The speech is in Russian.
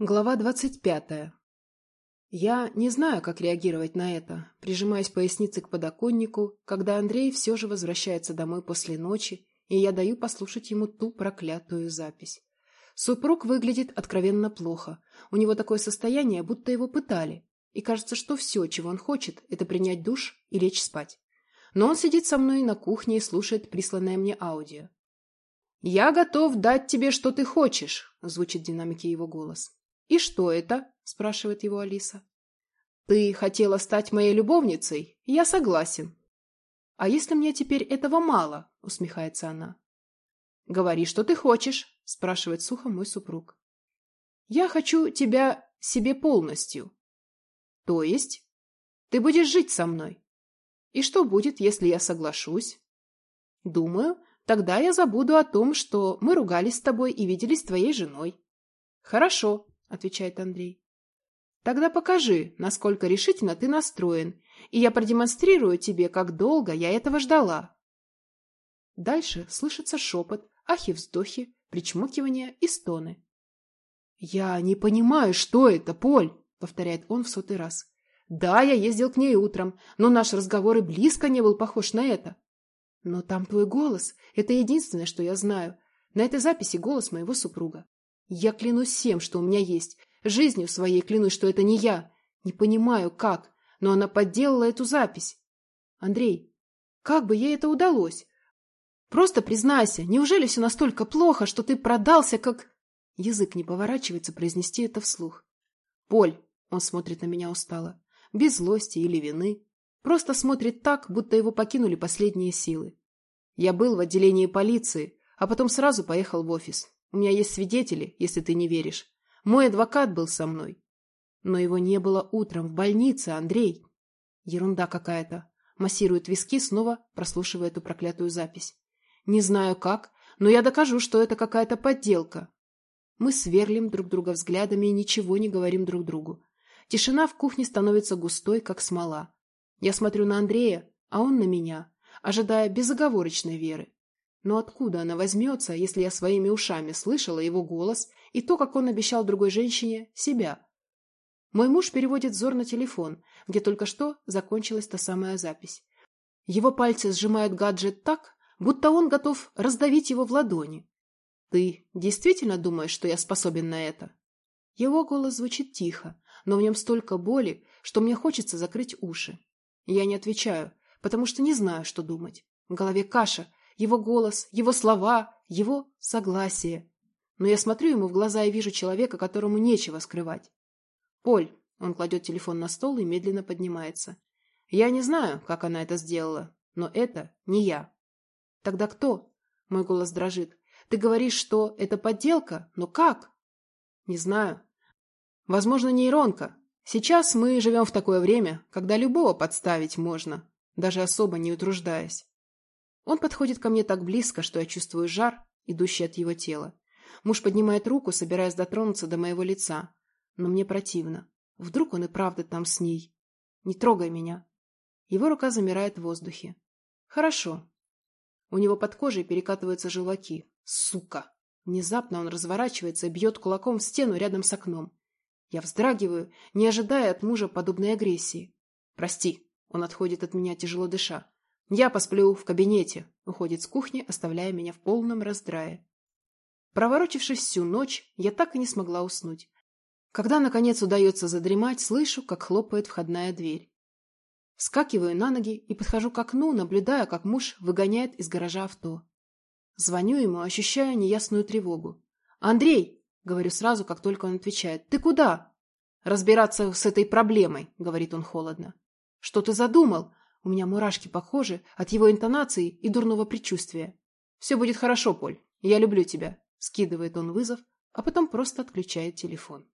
Глава двадцать пятая. Я не знаю, как реагировать на это, прижимаясь поясницей к подоконнику, когда Андрей все же возвращается домой после ночи, и я даю послушать ему ту проклятую запись. Супруг выглядит откровенно плохо. У него такое состояние, будто его пытали, и кажется, что все, чего он хочет, это принять душ и лечь спать. Но он сидит со мной на кухне и слушает присланное мне аудио. «Я готов дать тебе, что ты хочешь», — звучит в динамике его голос. «И что это?» – спрашивает его Алиса. «Ты хотела стать моей любовницей? Я согласен». «А если мне теперь этого мало?» – усмехается она. «Говори, что ты хочешь», – спрашивает сухо мой супруг. «Я хочу тебя себе полностью». «То есть?» «Ты будешь жить со мной». «И что будет, если я соглашусь?» «Думаю, тогда я забуду о том, что мы ругались с тобой и виделись твоей женой». «Хорошо», — отвечает Андрей. «Тогда покажи, насколько решительно ты настроен, и я продемонстрирую тебе, как долго я этого ждала». Дальше слышится шепот, ахи-вздохи, причмокивания и стоны. «Я не понимаю, что это, Поль!» — повторяет он в сотый раз. «Да, я ездил к ней утром, но наш разговор и близко не был похож на это. Но там твой голос. Это единственное, что я знаю. На этой записи голос моего супруга. Я клянусь всем, что у меня есть. Жизнью своей клянусь, что это не я. Не понимаю, как, но она подделала эту запись. Андрей, как бы ей это удалось? Просто признайся, неужели все настолько плохо, что ты продался, как... Язык не поворачивается произнести это вслух. Поль, он смотрит на меня устало, без злости или вины. Просто смотрит так, будто его покинули последние силы. Я был в отделении полиции, а потом сразу поехал в офис. У меня есть свидетели, если ты не веришь. Мой адвокат был со мной. Но его не было утром в больнице, Андрей. Ерунда какая-то. Массирует виски, снова прослушивая эту проклятую запись. Не знаю как, но я докажу, что это какая-то подделка. Мы сверлим друг друга взглядами и ничего не говорим друг другу. Тишина в кухне становится густой, как смола. Я смотрю на Андрея, а он на меня, ожидая безоговорочной веры. Но откуда она возьмется, если я своими ушами слышала его голос и то, как он обещал другой женщине себя? Мой муж переводит взор на телефон, где только что закончилась та самая запись. Его пальцы сжимают гаджет так, будто он готов раздавить его в ладони. «Ты действительно думаешь, что я способен на это?» Его голос звучит тихо, но в нем столько боли, что мне хочется закрыть уши. Я не отвечаю, потому что не знаю, что думать. В голове каша, его голос, его слова, его согласие. Но я смотрю ему в глаза и вижу человека, которому нечего скрывать. «Поль», — он кладет телефон на стол и медленно поднимается. «Я не знаю, как она это сделала, но это не я». «Тогда кто?» — мой голос дрожит. «Ты говоришь, что это подделка, но как?» «Не знаю. Возможно, нейронка. Сейчас мы живем в такое время, когда любого подставить можно, даже особо не утруждаясь. Он подходит ко мне так близко, что я чувствую жар, идущий от его тела. Муж поднимает руку, собираясь дотронуться до моего лица. Но мне противно. Вдруг он и правда там с ней. Не трогай меня. Его рука замирает в воздухе. Хорошо. У него под кожей перекатываются желваки. Сука! Внезапно он разворачивается и бьет кулаком в стену рядом с окном. Я вздрагиваю, не ожидая от мужа подобной агрессии. «Прости», — он отходит от меня, тяжело дыша. Я посплю в кабинете, уходит с кухни, оставляя меня в полном раздрае. Проворочившись всю ночь, я так и не смогла уснуть. Когда, наконец, удается задремать, слышу, как хлопает входная дверь. Вскакиваю на ноги и подхожу к окну, наблюдая, как муж выгоняет из гаража авто. Звоню ему, ощущая неясную тревогу. «Андрей!» — говорю сразу, как только он отвечает. «Ты куда?» «Разбираться с этой проблемой», — говорит он холодно. «Что ты задумал?» У меня мурашки похожи от его интонации и дурного предчувствия. «Все будет хорошо, Поль. Я люблю тебя», — скидывает он вызов, а потом просто отключает телефон.